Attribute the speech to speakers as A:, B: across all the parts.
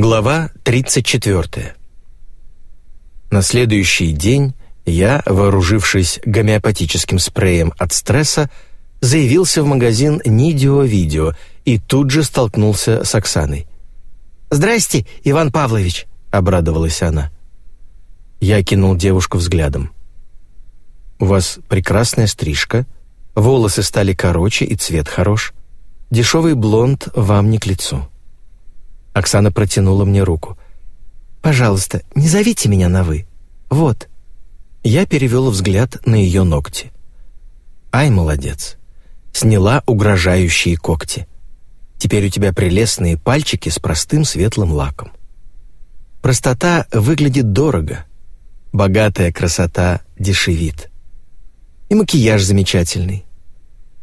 A: Глава 34. На следующий день я, вооружившись гомеопатическим спреем от стресса, заявился в магазин «Нидио Видео» и тут же столкнулся с Оксаной.
B: «Здрасте, Иван Павлович», — обрадовалась она.
A: Я кинул девушку взглядом. «У вас прекрасная стрижка, волосы стали короче и цвет хорош. Дешевый блонд вам не к лицу». Оксана протянула мне руку.
B: «Пожалуйста, не зовите меня на «вы». Вот».
A: Я перевел взгляд на ее ногти. «Ай, молодец. Сняла угрожающие когти. Теперь у тебя прелестные пальчики с простым светлым лаком. Простота выглядит дорого. Богатая красота дешевит. И макияж замечательный.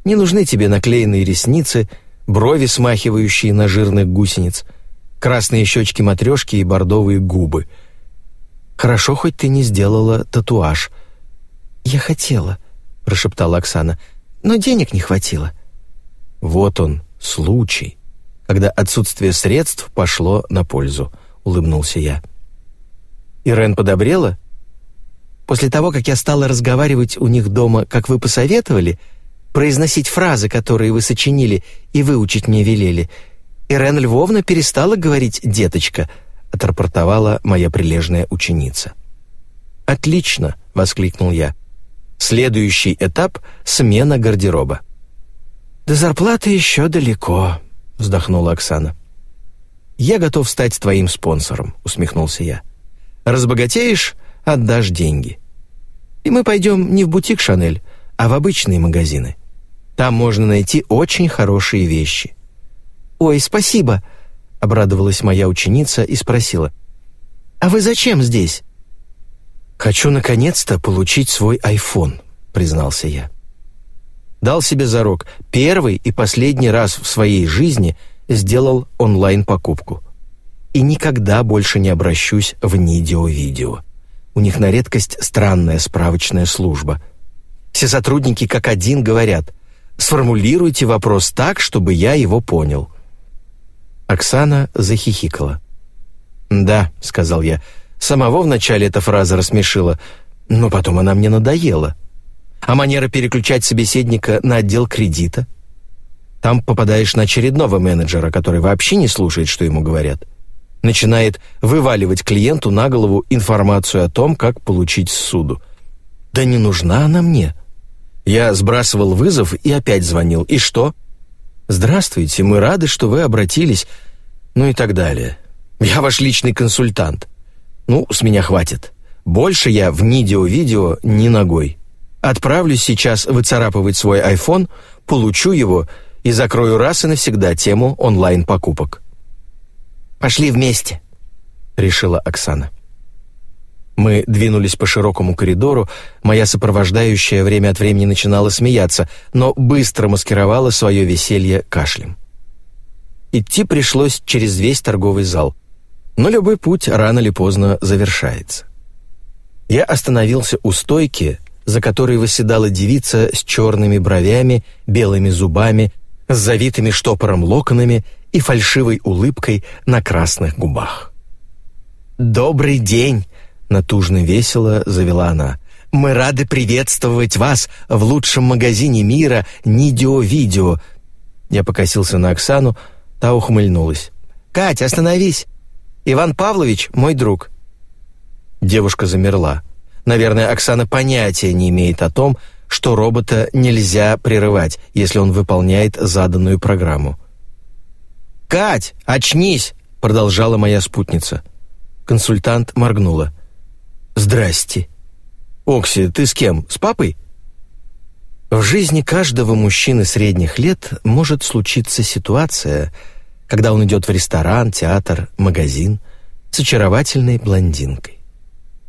A: Не нужны тебе наклеенные ресницы, брови, смахивающие на жирных гусениц, красные щечки-матрешки и бордовые губы. Хорошо, хоть ты не сделала татуаж.
B: «Я хотела», — прошептала Оксана, — «но денег не хватило».
A: «Вот он, случай, когда отсутствие средств пошло на пользу», — улыбнулся я.
B: «Ирен подобрела?» «После того, как я стала разговаривать у них дома, как вы посоветовали, произносить фразы, которые вы сочинили и выучить мне велели, — Ирен Львовна перестала говорить «деточка», — отрапортовала моя прилежная ученица.
A: «Отлично!» — воскликнул я. «Следующий этап — смена гардероба».
B: «До зарплаты еще далеко», — вздохнула Оксана.
A: «Я готов стать твоим спонсором», — усмехнулся я. «Разбогатеешь — отдашь деньги. И мы пойдем не в бутик «Шанель», а в обычные магазины. Там можно найти очень хорошие вещи.
B: «Ой, спасибо!» — обрадовалась моя ученица и спросила. «А вы зачем здесь?»
A: «Хочу наконец-то получить свой iPhone», — признался я. Дал себе зарок, первый и последний раз в своей жизни сделал онлайн-покупку. И никогда больше не обращусь в Нидио-видео. У них на редкость странная справочная служба. Все сотрудники как один говорят, сформулируйте вопрос так, чтобы я его понял. Оксана захихикала. «Да», — сказал я, — «самого вначале эта фраза рассмешила, но потом она мне надоела. А манера переключать собеседника на отдел кредита? Там попадаешь на очередного менеджера, который вообще не слушает, что ему говорят. Начинает вываливать клиенту на голову информацию о том, как получить суду. Да не нужна она мне. Я сбрасывал вызов и опять звонил. И что? «Здравствуйте, мы рады, что вы обратились», ну и так далее. Я ваш личный консультант. Ну, с меня хватит. Больше я в Нидио-видео ни ногой. Отправлюсь сейчас выцарапывать свой iPhone, получу его и закрою раз и навсегда тему онлайн-покупок.
B: «Пошли вместе», — решила Оксана.
A: Мы двинулись по широкому коридору, моя сопровождающая время от времени начинала смеяться, но быстро маскировала свое веселье кашлем. Идти пришлось через весь торговый зал, но любой путь рано или поздно завершается. Я остановился у стойки, за которой восседала девица с черными бровями, белыми зубами, с завитыми штопором локонами и фальшивой улыбкой на красных губах.
B: «Добрый день!» Натужно весело завела она. «Мы рады приветствовать вас в лучшем магазине мира «Нидио-видео».
A: Я покосился на Оксану, та ухмыльнулась.
B: «Кать, остановись! Иван Павлович — мой друг».
A: Девушка замерла. Наверное, Оксана понятия не имеет о том, что робота нельзя прерывать, если он выполняет заданную программу.
B: «Кать, очнись!» — продолжала моя спутница.
A: Консультант моргнула. «Здрасте». «Окси, ты с кем? С папой?» В жизни каждого мужчины средних лет может случиться ситуация, когда он идет в ресторан, театр, магазин с очаровательной блондинкой.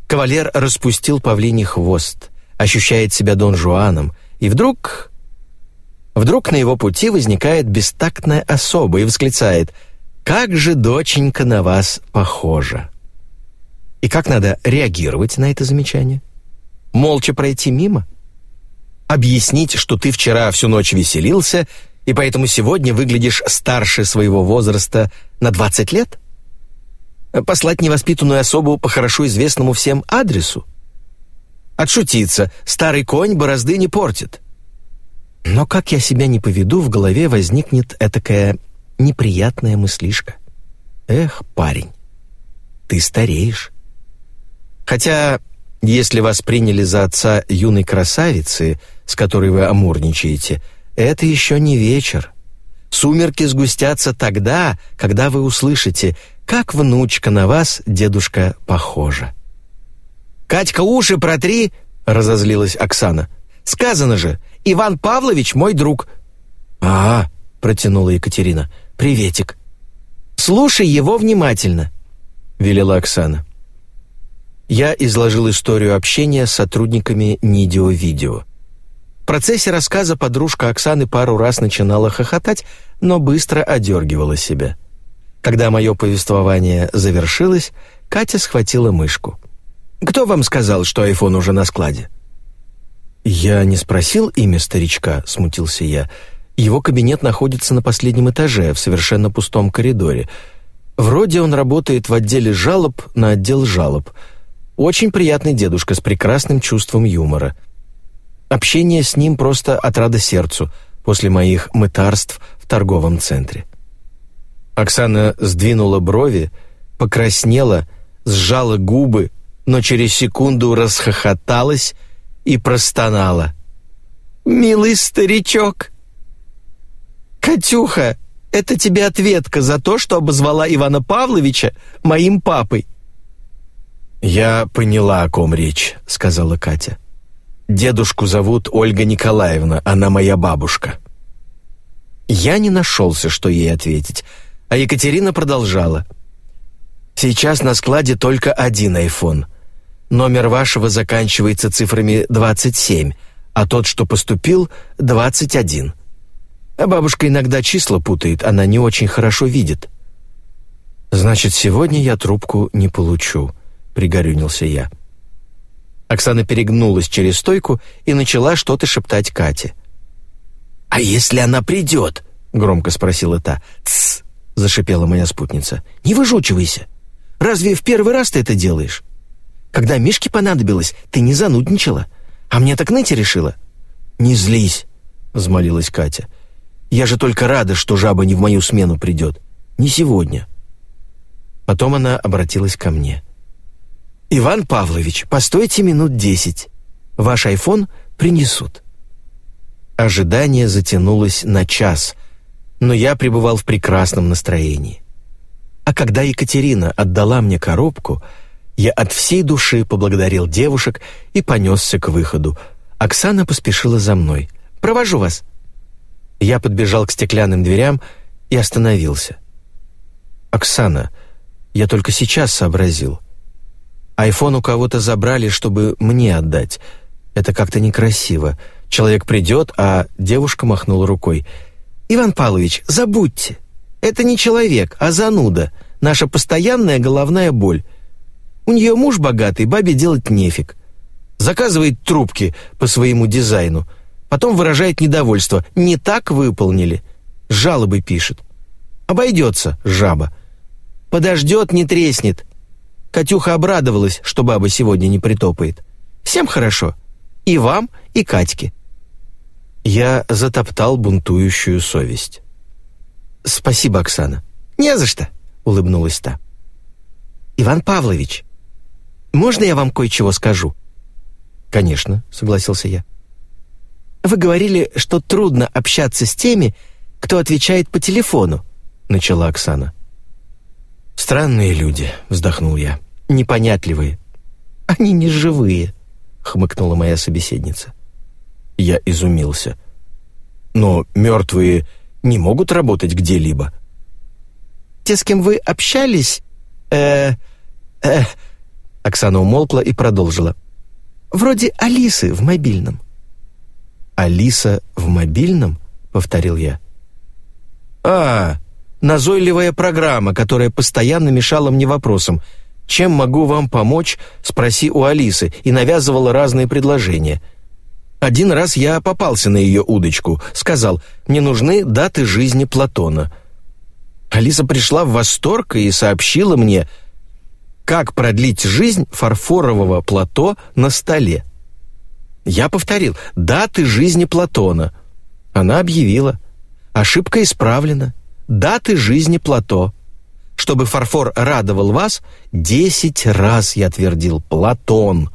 A: Кавалер распустил павлиний хвост, ощущает себя Дон Жуаном, и вдруг... Вдруг на его пути возникает бестактная особа и восклицает «Как же, доченька, на вас похожа!» И как надо реагировать на это замечание? Молча пройти мимо? Объяснить, что ты вчера всю ночь веселился, и поэтому сегодня выглядишь старше своего возраста на 20 лет? Послать невоспитанную особу по хорошо известному всем адресу? Отшутиться. Старый конь борозды не портит. Но как я себя не поведу, в голове возникнет этакая неприятная мыслишка. Эх, парень, ты стареешь. Хотя, если вас приняли за отца юной красавицы, с которой вы амурничаете, это еще не вечер. Сумерки сгустятся тогда, когда вы услышите, как внучка на вас, дедушка, похожа. «Катька, уши протри!» — разозлилась Оксана. «Сказано же, Иван Павлович мой друг». «А, — протянула Екатерина, — приветик». «Слушай его внимательно», — велела Оксана. Я изложил историю общения с сотрудниками Нидио-Видео. В процессе рассказа подружка Оксаны пару раз начинала хохотать, но быстро одергивала себя. Когда мое повествование завершилось, Катя схватила мышку. «Кто вам сказал, что айфон уже на складе?» «Я не спросил имя старичка», — смутился я. «Его кабинет находится на последнем этаже, в совершенно пустом коридоре. Вроде он работает в отделе жалоб на отдел жалоб. Очень приятный дедушка с прекрасным чувством юмора. Общение с ним просто отрада сердцу после моих мытарств в торговом центре». Оксана сдвинула брови, покраснела, сжала губы, но через секунду расхохоталась и простонала. «Милый старичок!» «Катюха, это тебе ответка за то, что обозвала Ивана Павловича моим папой». «Я поняла, о ком речь», — сказала Катя. «Дедушку зовут Ольга Николаевна, она моя бабушка». Я не нашелся, что ей ответить, а Екатерина продолжала. «Сейчас на складе только один айфон. Номер вашего заканчивается цифрами 27, а тот, что поступил, 21. А бабушка иногда числа путает, она не очень хорошо видит. Значит, сегодня я трубку не получу, пригорюнился я. Оксана перегнулась через стойку и начала что-то шептать Кате. «А если она придет?» — громко спросила та. «Тссс!» — зашипела моя спутница. «Не выжучивайся! Разве в первый раз ты это делаешь? Когда Мишке понадобилось, ты не занудничала. А мне так ныть решила». «Не злись», — взмолилась Катя. «Я же только рада, что жаба не в мою смену придет. Не сегодня». Потом она обратилась ко мне. «Иван Павлович, постойте минут десять. Ваш айфон принесут». Ожидание затянулось на час, но я пребывал в прекрасном настроении. А когда Екатерина отдала мне коробку — я от всей души поблагодарил девушек и понесся к выходу. Оксана поспешила за мной. «Провожу вас». Я подбежал к стеклянным дверям и остановился. «Оксана, я только сейчас сообразил. Айфон у кого-то забрали, чтобы мне отдать. Это как-то некрасиво. Человек придет, а девушка махнула рукой. «Иван Павлович, забудьте. Это не человек, а зануда. Наша постоянная головная боль. У нее муж богатый, бабе делать нефиг. Заказывает трубки по своему дизайну, потом выражает недовольство. Не так выполнили. Жалобы пишет. Обойдется, жаба. Подождет, не треснет. Катюха обрадовалась, что баба сегодня не притопает. Всем хорошо. И вам, и Катьке. Я затоптал бунтующую совесть. «Спасибо, Оксана». «Не за что», — улыбнулась та. «Иван Павлович, можно я вам кое-чего скажу?» «Конечно», — согласился я. «Вы говорили, что трудно общаться с теми, кто отвечает по телефону», — начала Оксана. «Странные люди», — вздохнул я, — «непонятливые». «Они не живые», — хмыкнула моя собеседница. Я изумился. «Но мертвые не могут работать где-либо». «Те, с кем вы общались, э, э, Оксана умолкла и продолжила. «Вроде Алисы в мобильном». «Алиса в мобильном?» — повторил я. «А, назойливая программа, которая постоянно мешала мне вопросам. Чем могу вам помочь? Спроси у Алисы» и навязывала разные предложения. Один раз я попался на ее удочку, сказал, мне нужны даты жизни Платона. Алиса пришла в восторг и сообщила мне, как продлить жизнь фарфорового плато на столе. Я повторил «даты жизни Платона». Она объявила «ошибка исправлена, даты жизни Плато». Чтобы фарфор радовал вас, десять раз я твердил «Платон».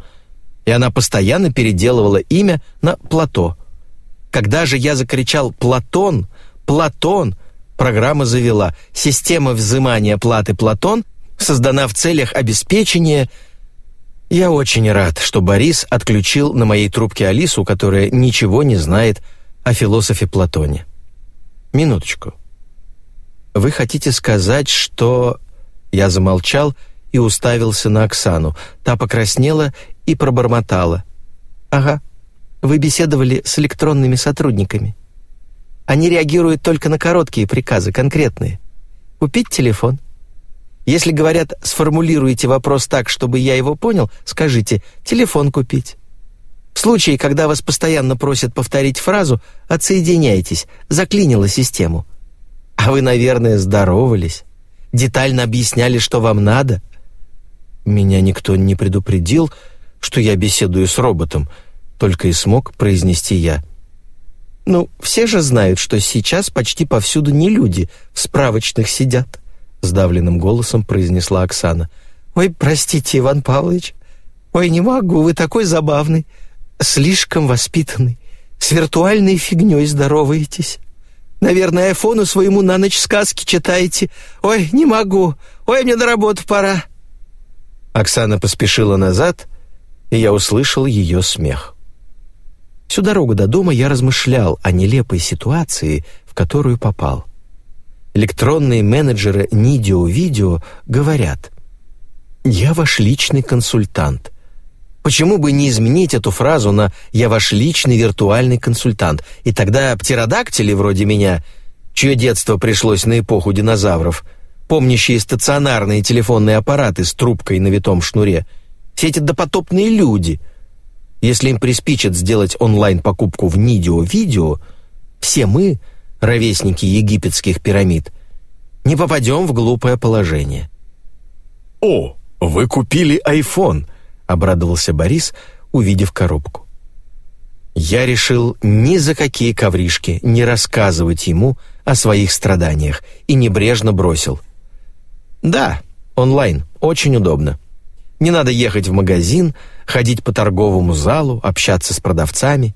A: И она постоянно переделывала имя на «Плато». Когда же я закричал «Платон», «Платон», программа завела «Система взимания платы Платон» создана в целях обеспечения я очень рад, что Борис отключил на моей трубке Алису, которая ничего не знает о философе Платоне. Минуточку. Вы хотите сказать, что... Я замолчал и уставился на Оксану. Та покраснела и пробормотала. «Ага, вы беседовали с электронными сотрудниками. Они реагируют только на короткие приказы, конкретные. Купить телефон. Если говорят, сформулируйте вопрос так, чтобы я его понял, скажите «телефон купить». В случае, когда вас постоянно просят повторить фразу, отсоединяйтесь, заклинило систему. А вы, наверное, здоровались, детально объясняли, что вам надо. Меня никто не предупредил, что я беседую с роботом, только и смог произнести я. Ну, все же знают, что сейчас почти повсюду не люди в справочных сидят, сдавленным голосом произнесла Оксана. Ой, простите, Иван Павлович. Ой, не могу, вы такой забавный, слишком воспитанный. С виртуальной фигней здороваетесь. Наверное, айфону своему на ночь сказки читаете. Ой, не могу. Ой, мне на работу пора. Оксана поспешила назад, и я услышал ее смех. Всю дорогу до дома я размышлял о нелепой ситуации, в которую попал. Электронные менеджеры Нидио-Видео говорят «Я ваш личный консультант». Почему бы не изменить эту фразу на «Я ваш личный виртуальный консультант», и тогда птеродактили вроде меня, чье детство пришлось на эпоху динозавров, помнящие стационарные телефонные аппараты с трубкой на витом шнуре, все эти допотопные люди – если им приспичит сделать онлайн-покупку в Нидио-видео, все мы, ровесники египетских пирамид, не попадем в глупое положение.
B: «О, вы купили iPhone!» — обрадовался Борис, увидев коробку. Я решил ни за какие ковришки не рассказывать ему о своих страданиях и небрежно бросил. «Да, онлайн, очень удобно. Не надо ехать в магазин, ходить по торговому залу, общаться с продавцами.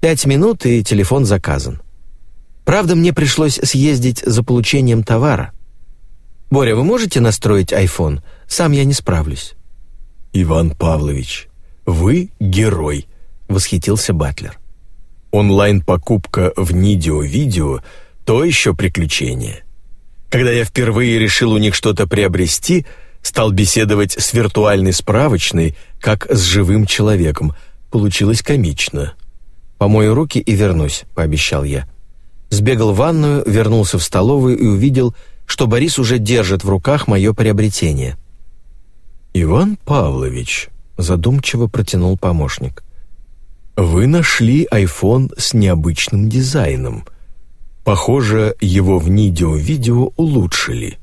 B: Пять минут, и телефон заказан. Правда, мне пришлось съездить за получением товара. Боря, вы можете настроить iPhone? Сам я не справлюсь.
C: Иван Павлович, вы герой, восхитился Батлер. Онлайн-покупка в Нидио-видео – то еще приключение. Когда я впервые решил у них что-то приобрести – Стал беседовать с виртуальной справочной, как с живым человеком. Получилось комично.
A: «Помою руки и вернусь», — пообещал я. Сбегал в ванную, вернулся в столовую и увидел, что Борис уже держит в руках мое приобретение.
C: «Иван Павлович», — задумчиво протянул помощник, — «вы нашли iPhone с необычным дизайном. Похоже, его в Нидио-видео улучшили».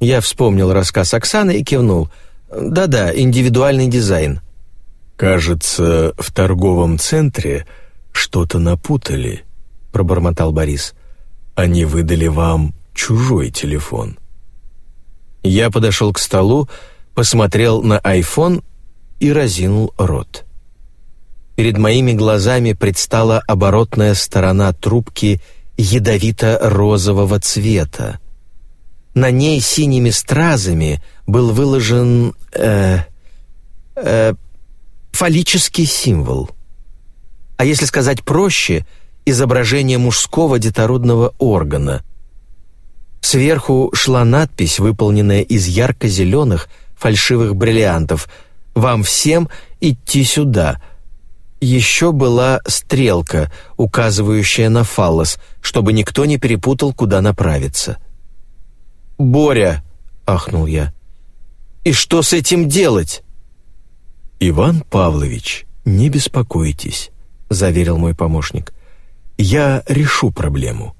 A: Я вспомнил рассказ Оксаны и кивнул. «Да-да, индивидуальный дизайн».
C: «Кажется, в торговом центре что-то напутали», — пробормотал Борис. «Они выдали вам чужой телефон».
A: Я подошел к столу, посмотрел на iPhone и разинул рот. Перед моими глазами предстала оборотная сторона трубки ядовито-розового цвета. На ней синими стразами был выложен э, э, фаллический символ. А если сказать проще, изображение мужского детородного органа. Сверху шла надпись, выполненная из ярко-зеленых фальшивых бриллиантов «Вам всем идти сюда», еще была стрелка, указывающая на фаллос, чтобы никто не перепутал, куда направиться. «Боря!» — ахнул я. «И что с этим делать?»
C: «Иван Павлович, не беспокойтесь», — заверил мой помощник. «Я решу проблему».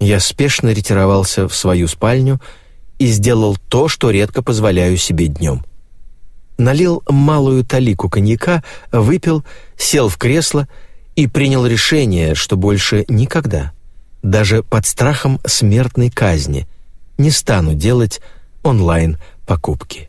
A: Я спешно ретировался в свою спальню и сделал то, что редко позволяю себе днем. Налил малую талику коньяка, выпил, сел в кресло и принял решение, что больше никогда, даже под страхом смертной казни, не стану делать онлайн-покупки.